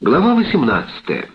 Глава 18.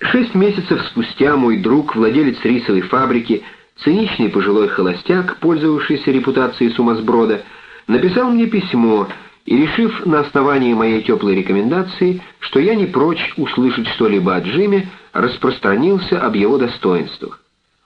Шесть месяцев спустя мой друг, владелец рисовой фабрики, циничный пожилой холостяк, пользовавшийся репутацией сумасброда, написал мне письмо и, решив на основании моей теплой рекомендации, что я не прочь услышать что-либо от Джимми, распространился об его достоинствах.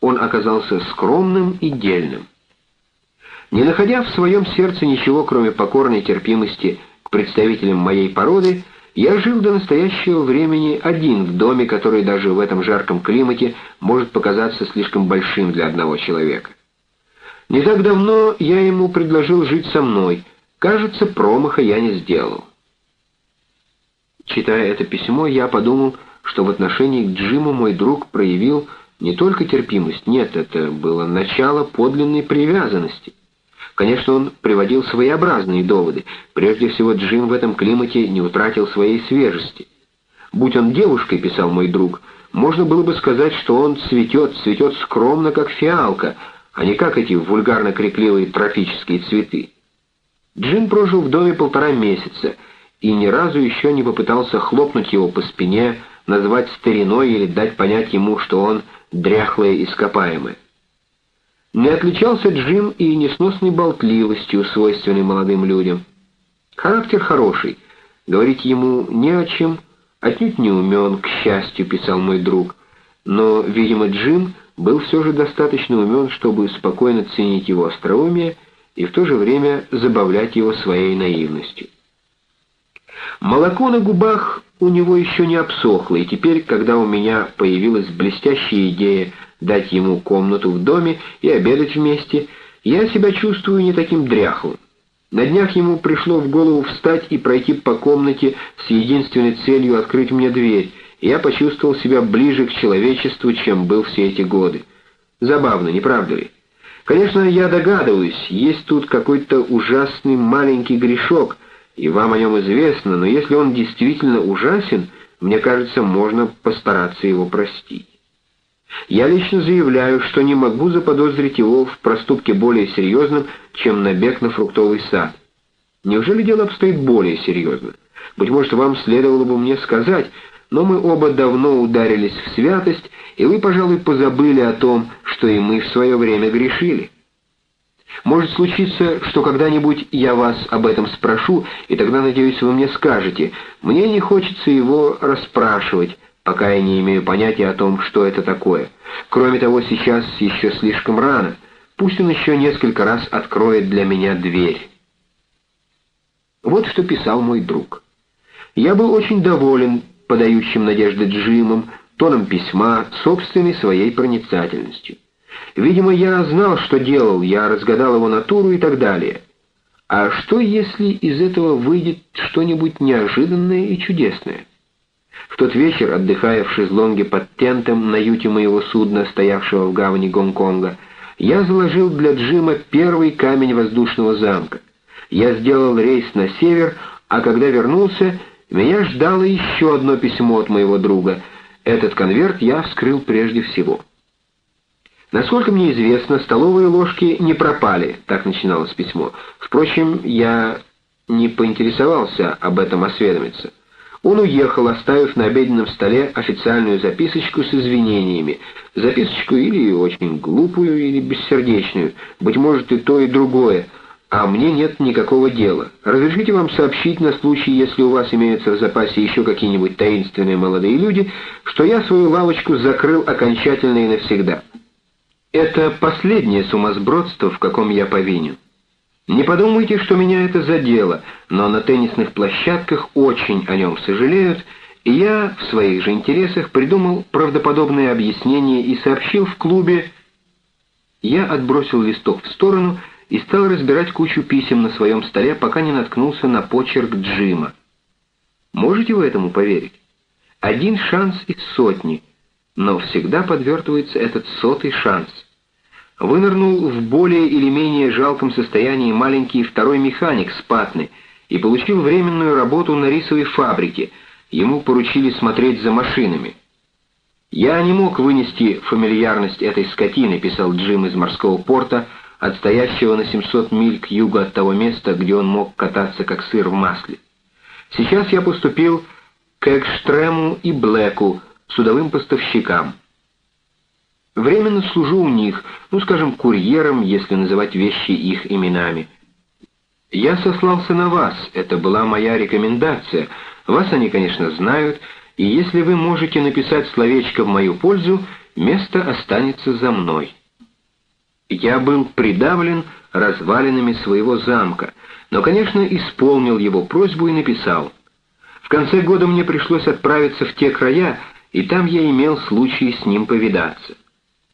Он оказался скромным и дельным. Не находя в своем сердце ничего, кроме покорной терпимости к представителям моей породы, я жил до настоящего времени один в доме, который даже в этом жарком климате может показаться слишком большим для одного человека. Не так давно я ему предложил жить со мной. Кажется, промаха я не сделал. Читая это письмо, я подумал, что в отношении к Джиму мой друг проявил не только терпимость, нет, это было начало подлинной привязанности. Конечно, он приводил своеобразные доводы. Прежде всего, Джим в этом климате не утратил своей свежести. «Будь он девушкой», — писал мой друг, — «можно было бы сказать, что он цветет, цветет скромно, как фиалка, а не как эти вульгарно-крикливые тропические цветы». Джим прожил в доме полтора месяца и ни разу еще не попытался хлопнуть его по спине, назвать стариной или дать понять ему, что он дряхлое ископаемое. Не отличался Джим и несносной болтливостью, свойственной молодым людям. Характер хороший, говорить ему не о чем, отнюдь не умен, к счастью, писал мой друг. Но, видимо, Джим был все же достаточно умен, чтобы спокойно ценить его остроумие и в то же время забавлять его своей наивностью. Молоко на губах у него еще не обсохло, и теперь, когда у меня появилась блестящая идея дать ему комнату в доме и обедать вместе, я себя чувствую не таким дряхлым. На днях ему пришло в голову встать и пройти по комнате с единственной целью открыть мне дверь, я почувствовал себя ближе к человечеству, чем был все эти годы. Забавно, не правда ли? Конечно, я догадываюсь, есть тут какой-то ужасный маленький грешок, и вам о нем известно, но если он действительно ужасен, мне кажется, можно постараться его простить. Я лично заявляю, что не могу заподозрить его в проступке более серьезном, чем набег на фруктовый сад. Неужели дело обстоит более серьезно? Быть может, вам следовало бы мне сказать, но мы оба давно ударились в святость, и вы, пожалуй, позабыли о том, что и мы в свое время грешили. Может случиться, что когда-нибудь я вас об этом спрошу, и тогда, надеюсь, вы мне скажете, мне не хочется его расспрашивать, пока я не имею понятия о том, что это такое. Кроме того, сейчас еще слишком рано. Пусть он еще несколько раз откроет для меня дверь. Вот что писал мой друг. Я был очень доволен подающим надежды Джимом, тоном письма, собственной своей проницательностью. Видимо, я знал, что делал, я разгадал его натуру и так далее. А что, если из этого выйдет что-нибудь неожиданное и чудесное? В тот вечер, отдыхая в шезлонге под тентом на юте моего судна, стоявшего в гавани Гонконга, я заложил для Джима первый камень воздушного замка. Я сделал рейс на север, а когда вернулся, меня ждало еще одно письмо от моего друга. Этот конверт я вскрыл прежде всего. Насколько мне известно, столовые ложки не пропали, так начиналось письмо. Впрочем, я не поинтересовался об этом осведомиться. Он уехал, оставив на обеденном столе официальную записочку с извинениями. Записочку или очень глупую, или бессердечную. Быть может, и то, и другое. А мне нет никакого дела. Разрешите вам сообщить на случай, если у вас имеются в запасе еще какие-нибудь таинственные молодые люди, что я свою лавочку закрыл окончательно и навсегда. Это последнее сумасбродство, в каком я повинен. Не подумайте, что меня это задело, но на теннисных площадках очень о нем сожалеют, и я в своих же интересах придумал правдоподобное объяснение и сообщил в клубе... Я отбросил листок в сторону и стал разбирать кучу писем на своем столе, пока не наткнулся на почерк Джима. Можете вы этому поверить? Один шанс из сотни, но всегда подвертывается этот сотый шанс — вынырнул в более или менее жалком состоянии маленький второй механик Спатны и получил временную работу на рисовой фабрике. Ему поручили смотреть за машинами. «Я не мог вынести фамильярность этой скотины», — писал Джим из морского порта, отстоящего на 700 миль к югу от того места, где он мог кататься как сыр в масле. «Сейчас я поступил к Экштрему и Блэку, судовым поставщикам. Временно служу у них, ну, скажем, курьером, если называть вещи их именами. Я сослался на вас, это была моя рекомендация. Вас они, конечно, знают, и если вы можете написать словечко в мою пользу, место останется за мной. Я был придавлен развалинами своего замка, но, конечно, исполнил его просьбу и написал. В конце года мне пришлось отправиться в те края, и там я имел случай с ним повидаться.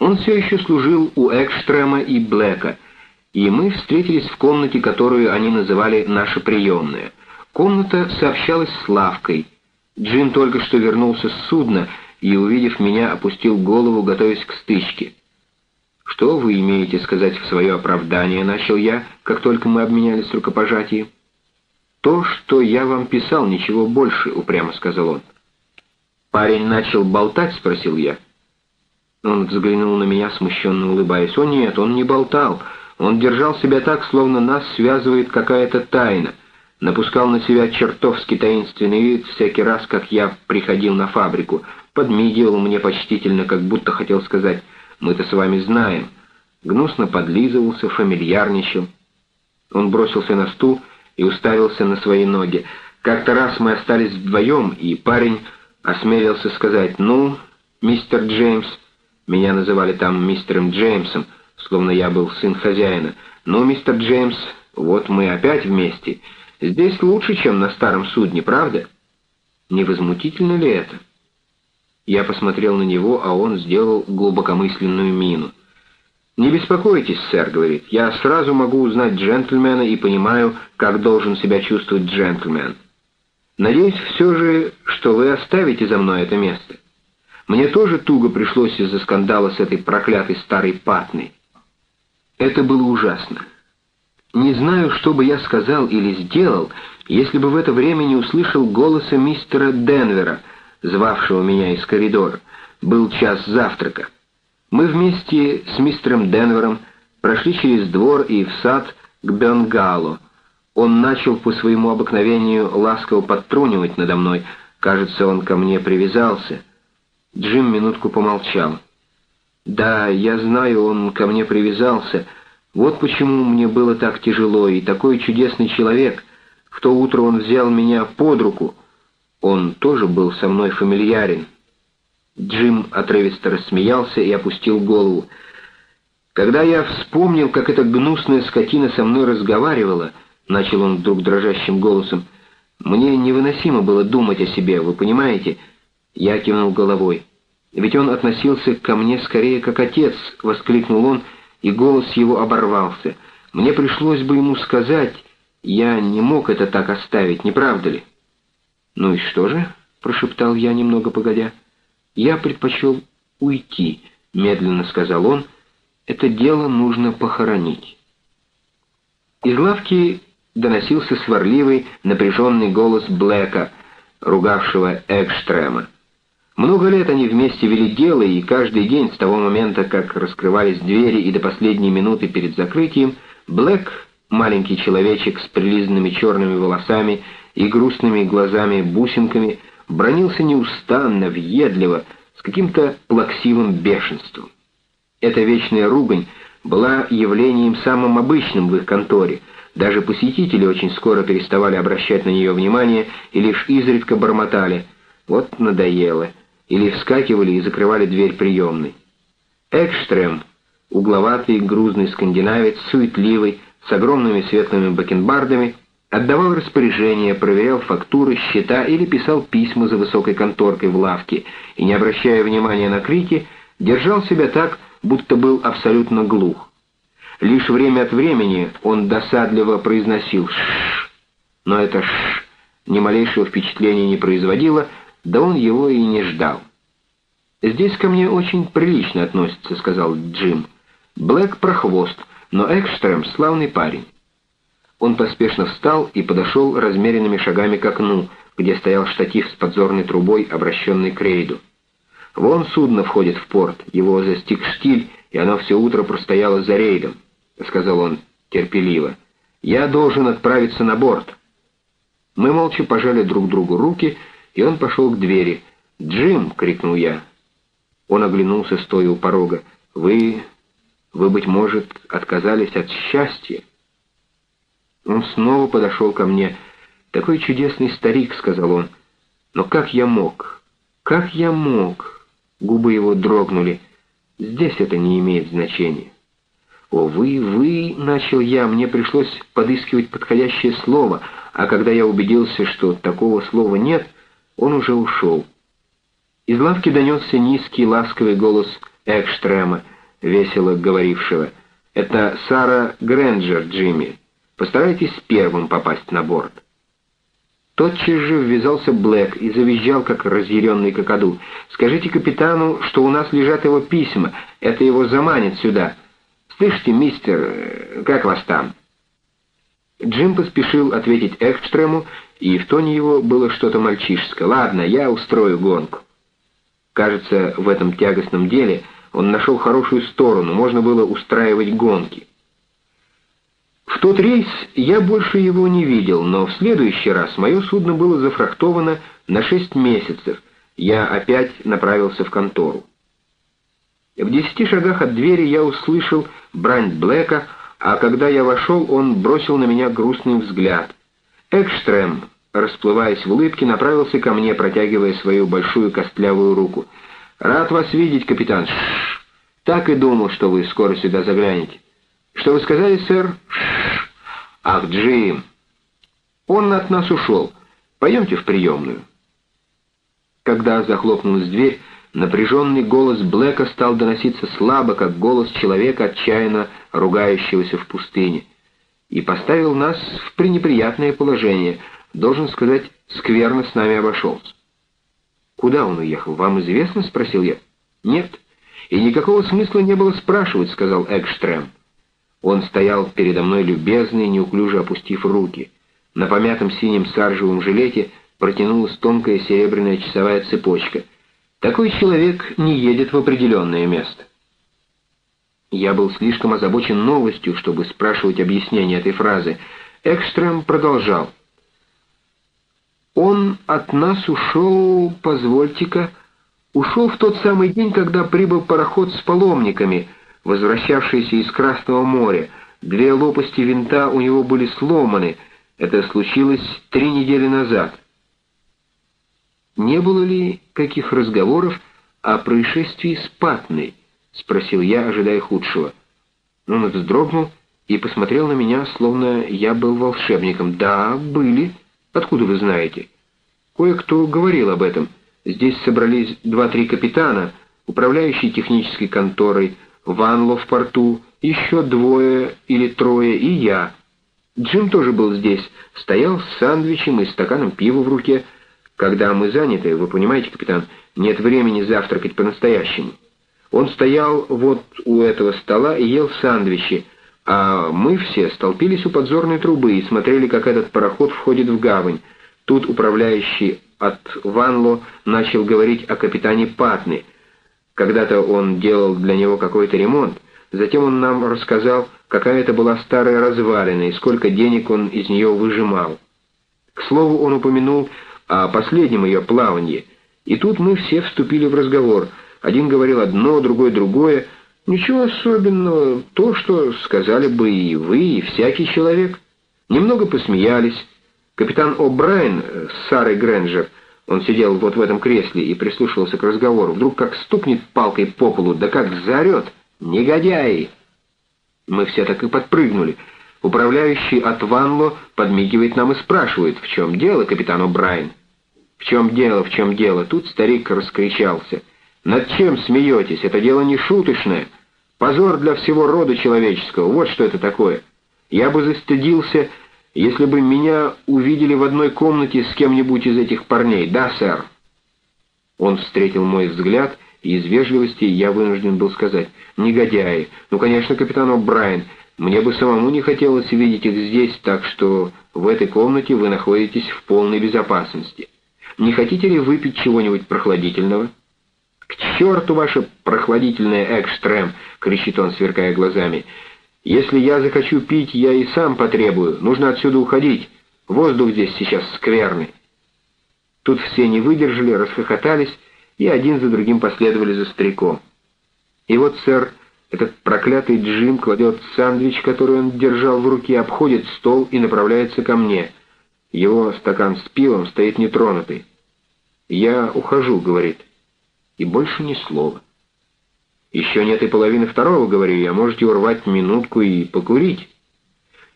Он все еще служил у Экштрема и Блэка, и мы встретились в комнате, которую они называли «наша приемная». Комната сообщалась с лавкой. Джим только что вернулся с судна и, увидев меня, опустил голову, готовясь к стычке. «Что вы имеете сказать в свое оправдание?» — начал я, как только мы обменялись рукопожатием. «То, что я вам писал, ничего больше», — упрямо сказал он. «Парень начал болтать?» — спросил я. Он взглянул на меня, смущенно улыбаясь. «О нет, он не болтал. Он держал себя так, словно нас связывает какая-то тайна. Напускал на себя чертовски таинственный вид всякий раз, как я приходил на фабрику. Подмигивал мне почтительно, как будто хотел сказать мы-то с вами знаем. Гнусно подлизывался, фамильярничал. Он бросился на стул и уставился на свои ноги. Как-то раз мы остались вдвоем, и парень осмелился сказать, «Ну, мистер Джеймс...» Меня называли там мистером Джеймсом, словно я был сын хозяина. «Ну, мистер Джеймс, вот мы опять вместе. Здесь лучше, чем на старом судне, правда?» Невозмутительно ли это? Я посмотрел на него, а он сделал глубокомысленную мину. «Не беспокойтесь, сэр», — говорит, — «я сразу могу узнать джентльмена и понимаю, как должен себя чувствовать джентльмен. Надеюсь все же, что вы оставите за мной это место. Мне тоже туго пришлось из-за скандала с этой проклятой старой патной. Это было ужасно. Не знаю, что бы я сказал или сделал, если бы в это время не услышал голоса мистера Денвера — звавшего меня из коридора. Был час завтрака. Мы вместе с мистером Денвером прошли через двор и в сад к Бенгалу. Он начал по своему обыкновению ласково подтрунивать надо мной. Кажется, он ко мне привязался. Джим минутку помолчал. «Да, я знаю, он ко мне привязался. Вот почему мне было так тяжело, и такой чудесный человек. В то утро он взял меня под руку». Он тоже был со мной фамильярен. Джим отрывисто рассмеялся и опустил голову. «Когда я вспомнил, как эта гнусная скотина со мной разговаривала», — начал он вдруг дрожащим голосом, — «мне невыносимо было думать о себе, вы понимаете?» Я кивнул головой. «Ведь он относился ко мне скорее как отец», — воскликнул он, и голос его оборвался. «Мне пришлось бы ему сказать, я не мог это так оставить, не правда ли?» «Ну и что же?» — прошептал я немного погодя. «Я предпочел уйти», — медленно сказал он. «Это дело нужно похоронить». Из лавки доносился сварливый, напряженный голос Блэка, ругавшего Экштрема. Много лет они вместе вели дело, и каждый день с того момента, как раскрывались двери и до последней минуты перед закрытием, Блэк, маленький человечек с прилизанными черными волосами, и грустными глазами-бусинками бронился неустанно, въедливо, с каким-то плаксивым бешенством. Эта вечная ругань была явлением самым обычным в их конторе. Даже посетители очень скоро переставали обращать на нее внимание и лишь изредка бормотали «вот надоело» или вскакивали и закрывали дверь приемной. Экштрем, угловатый грузный скандинавец, суетливый, с огромными светлыми бакенбардами, отдавал распоряжения, проверял фактуры, счета или писал письма за высокой конторкой в лавке и, не обращая внимания на крики, держал себя так, будто был абсолютно глух. Лишь время от времени он досадливо произносил «шшш», но это «шшш» ни малейшего впечатления не производило, да он его и не ждал. «Здесь ко мне очень прилично относятся», — сказал Джим. «Блэк — прохвост, но Экстрем — славный парень». Он поспешно встал и подошел размеренными шагами к окну, где стоял штатив с подзорной трубой, обращенный к рейду. «Вон судно входит в порт, его застиг штиль, и оно все утро простояло за рейдом», — сказал он терпеливо. «Я должен отправиться на борт». Мы молча пожали друг другу руки, и он пошел к двери. «Джим!» — крикнул я. Он оглянулся, стоя у порога. «Вы... вы, быть может, отказались от счастья?» Он снова подошел ко мне. «Такой чудесный старик», — сказал он. «Но как я мог? Как я мог?» Губы его дрогнули. «Здесь это не имеет значения». «О, вы, вы!» — начал я. Мне пришлось подыскивать подходящее слово, а когда я убедился, что такого слова нет, он уже ушел. Из лавки донесся низкий ласковый голос Экштрема, весело говорившего. «Это Сара Грэнджер, Джимми. Постарайтесь первым попасть на борт». Тотчас же ввязался Блэк и завизжал, как разъяренный кокоду. «Скажите капитану, что у нас лежат его письма. Это его заманит сюда. Слышите, мистер, э, как вас там?» Джим поспешил ответить Экстрему, и в тоне его было что-то мальчишеское. «Ладно, я устрою гонку». Кажется, в этом тягостном деле он нашел хорошую сторону, можно было устраивать гонки. В тот рейс я больше его не видел, но в следующий раз мое судно было зафрахтовано на шесть месяцев. Я опять направился в контору. В десяти шагах от двери я услышал брань Блэка, а когда я вошел, он бросил на меня грустный взгляд. Экстрем, расплываясь в улыбке, направился ко мне, протягивая свою большую костлявую руку. «Рад вас видеть, капитан». Ш -ш -ш. «Так и думал, что вы скоро сюда заглянете». «Что вы сказали, сэр?» «Ах, Джим!» «Он от нас ушел. Пойдемте в приемную». Когда захлопнулась дверь, напряженный голос Блэка стал доноситься слабо, как голос человека, отчаянно ругающегося в пустыне, и поставил нас в пренеприятное положение, должен сказать, скверно с нами обошелся. «Куда он уехал, вам известно?» — спросил я. «Нет, и никакого смысла не было спрашивать», — сказал Экштрем. Он стоял передо мной любезный, неуклюже опустив руки. На помятом синем саржевом жилете протянулась тонкая серебряная часовая цепочка. Такой человек не едет в определенное место. Я был слишком озабочен новостью, чтобы спрашивать объяснение этой фразы. Экстрем продолжал. «Он от нас ушел, позвольте-ка, ушел в тот самый день, когда прибыл пароход с паломниками» возвращавшийся из Красного моря. Две лопасти винта у него были сломаны. Это случилось три недели назад. «Не было ли каких разговоров о происшествии с Патной?» — спросил я, ожидая худшего. Он вздрогнул и посмотрел на меня, словно я был волшебником. «Да, были. Откуда вы знаете?» «Кое-кто говорил об этом. Здесь собрались два-три капитана, управляющий технической конторой, Ванло в порту, еще двое или трое и я. Джим тоже был здесь, стоял с сандвичем и стаканом пива в руке. Когда мы заняты, вы понимаете, капитан, нет времени завтракать по-настоящему. Он стоял вот у этого стола и ел сандвичи, а мы все столпились у подзорной трубы и смотрели, как этот пароход входит в гавань. Тут управляющий от Ванло начал говорить о капитане Патны — когда-то он делал для него какой-то ремонт, затем он нам рассказал, какая это была старая развалина и сколько денег он из нее выжимал. К слову, он упомянул о последнем ее плавании, и тут мы все вступили в разговор. Один говорил одно, другой другое. Ничего особенного, то, что сказали бы и вы, и всякий человек. Немного посмеялись. Капитан О'Брайен с Сарой Грэнджер — он сидел вот в этом кресле и прислушивался к разговору. Вдруг как стукнет палкой по полу, да как заорет. «Негодяи!» Мы все так и подпрыгнули. Управляющий от Ванло подмигивает нам и спрашивает, в чем дело, капитан О'Брайен? В чем дело, в чем дело? Тут старик раскричался. Над чем смеетесь? Это дело не шуточное. Позор для всего рода человеческого. Вот что это такое. Я бы застыдился если бы меня увидели в одной комнате с кем-нибудь из этих парней. Да, сэр?» Он встретил мой взгляд, и из вежливости я вынужден был сказать, «Негодяи! Ну, конечно, капитан О'Брайен, мне бы самому не хотелось видеть их здесь, так что в этой комнате вы находитесь в полной безопасности. Не хотите ли выпить чего-нибудь прохладительного?» «К черту ваше прохладительное экстрем!» — кричит он, сверкая глазами. Если я захочу пить, я и сам потребую. Нужно отсюда уходить. Воздух здесь сейчас скверный. Тут все не выдержали, расхохотались, и один за другим последовали за стариком. И вот, сэр, этот проклятый Джим кладет сэндвич, который он держал в руке, обходит стол и направляется ко мне. Его стакан с пивом стоит нетронутый. «Я ухожу», — говорит, и больше ни слова. «Еще нет и половины второго», — говорю я, — «можете урвать минутку и покурить».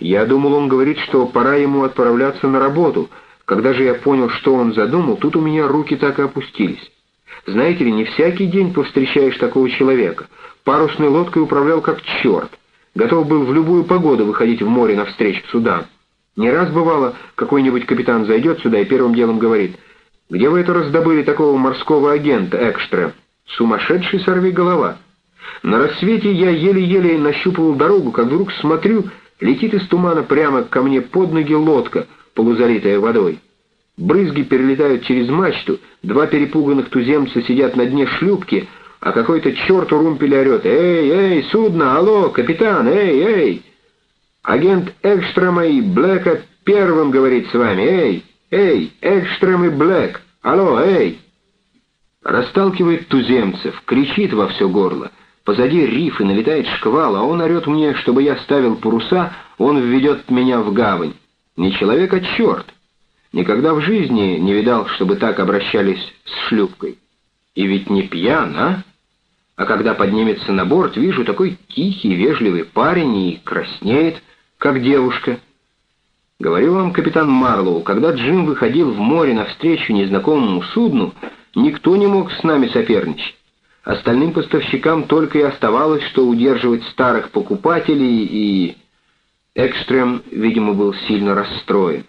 Я думал, он говорит, что пора ему отправляться на работу. Когда же я понял, что он задумал, тут у меня руки так и опустились. Знаете ли, не всякий день повстречаешь такого человека. Парусной лодкой управлял как черт. Готов был в любую погоду выходить в море навстречу судам. Не раз бывало, какой-нибудь капитан зайдет сюда и первым делом говорит, «Где вы это раздобыли такого морского агента, экстра? Сумасшедший сорви голова». На рассвете я еле-еле нащупывал дорогу, как вдруг смотрю, летит из тумана прямо ко мне под ноги лодка, полузалитая водой. Брызги перелетают через мачту, два перепуганных туземца сидят на дне шлюпки, а какой-то черт у румпеля орет «Эй, эй, судно, алло, капитан, эй, эй!» Агент Экстрема и Блэка первым говорит с вами «Эй, эй, Экстрем и Блэк, алло, эй!» Расталкивает туземцев, кричит во все горло. Позади риф и налетает шквал, а он орет мне, чтобы я ставил паруса, он введет меня в гавань. Не человек, а черт. Никогда в жизни не видал, чтобы так обращались с шлюпкой. И ведь не пьян, а? А когда поднимется на борт, вижу такой тихий, вежливый парень и краснеет, как девушка. Говорю вам, капитан Марлоу, когда Джим выходил в море навстречу незнакомому судну, никто не мог с нами соперничать. Остальным поставщикам только и оставалось, что удерживать старых покупателей, и... Экстрем, видимо, был сильно расстроен.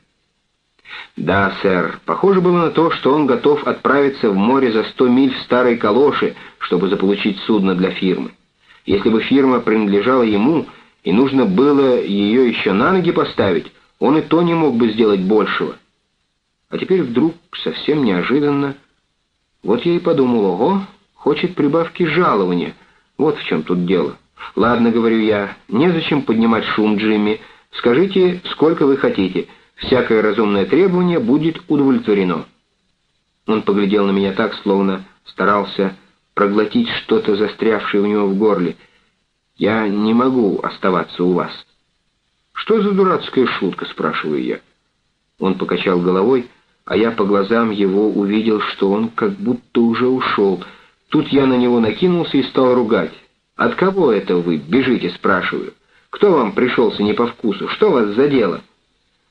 Да, сэр, похоже было на то, что он готов отправиться в море за сто миль в старой калоши, чтобы заполучить судно для фирмы. Если бы фирма принадлежала ему, и нужно было ее еще на ноги поставить, он и то не мог бы сделать большего. А теперь вдруг, совсем неожиданно, вот я и подумал, ого, хочет прибавки жалования, вот в чем тут дело. Ладно, говорю я, незачем поднимать шум, Джимми, скажите, сколько вы хотите — всякое разумное требование будет удовлетворено. Он поглядел на меня так, словно старался проглотить что-то застрявшее у него в горле. «Я не могу оставаться у вас». «Что за дурацкая шутка?» — спрашиваю я. Он покачал головой, а я по глазам его увидел, что он как будто уже ушел. Тут я на него накинулся и стал ругать. «От кого это вы бежите?» — спрашиваю. «Кто вам пришелся не по вкусу? Что вас задело?»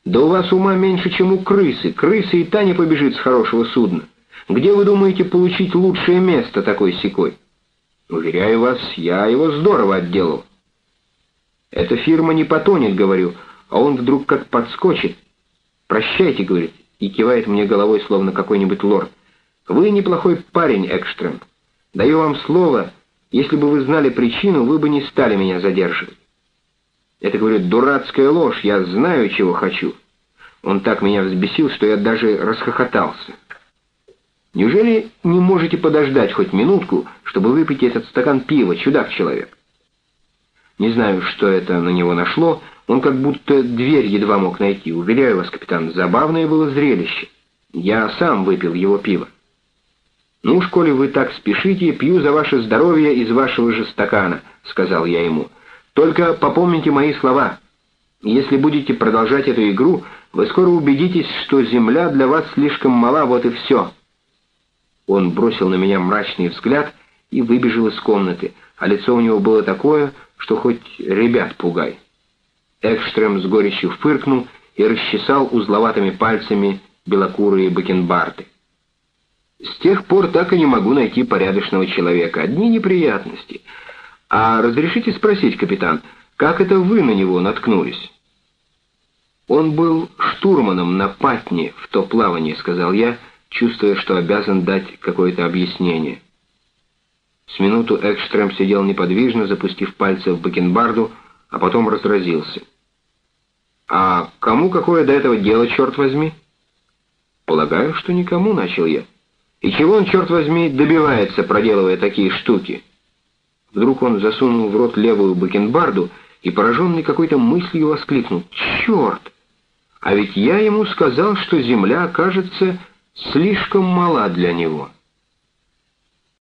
Да у вас ума меньше, чем у крысы. Крысы и та не побежит с хорошего судна. Где вы думаете получить лучшее место такой секой? Уверяю вас, я его здорово отделал. Эта фирма не потонет, говорю, а он вдруг как подскочит. «Прощайте», — говорит, и кивает мне головой, словно какой-нибудь лорд. «Вы неплохой парень, Экстрем. Даю вам слово, если бы вы знали причину, вы бы не стали меня задерживать». Это, говорит, дурацкая ложь, я знаю, чего хочу. Он так меня взбесил, что я даже расхохотался. Неужели не можете подождать хоть минутку, чтобы выпить этот стакан пива, чудак-человек? Не знаю, что это на него нашло, он как будто дверь едва мог найти. Уверяю вас, капитан, забавное было зрелище. Я сам выпил его пиво. «Ну, в школе вы так спешите, пью за ваше здоровье из вашего же стакана», — сказал я ему. Только попомните мои слова. Если будете продолжать эту игру, вы скоро убедитесь, что земля для вас слишком мала, вот и все». Он бросил на меня мрачный взгляд и выбежал из комнаты, а лицо у него было такое, что хоть ребят пугай. Экстрем с горечью фыркнул и расчесал узловатыми пальцами белокурые бакенбарды. С тех пор так и не могу найти порядочного человека. Одни неприятности — «А разрешите спросить, капитан, как это вы на него наткнулись?» «Он был штурманом на Патне в то плавание», — сказал я, чувствуя, что обязан дать какое-то объяснение. С минуту Экстрем сидел неподвижно, запустив пальцы в бакенбарду, а потом разразился. «А кому какое до этого дело, черт возьми?» «Полагаю, что никому», — начал я. «И чего он, черт возьми, добивается, проделывая такие штуки?» Вдруг он засунул в рот левую бакенбарду и, пораженный какой-то мыслью, воскликнул «Черт! А ведь я ему сказал, что земля окажется слишком мала для него.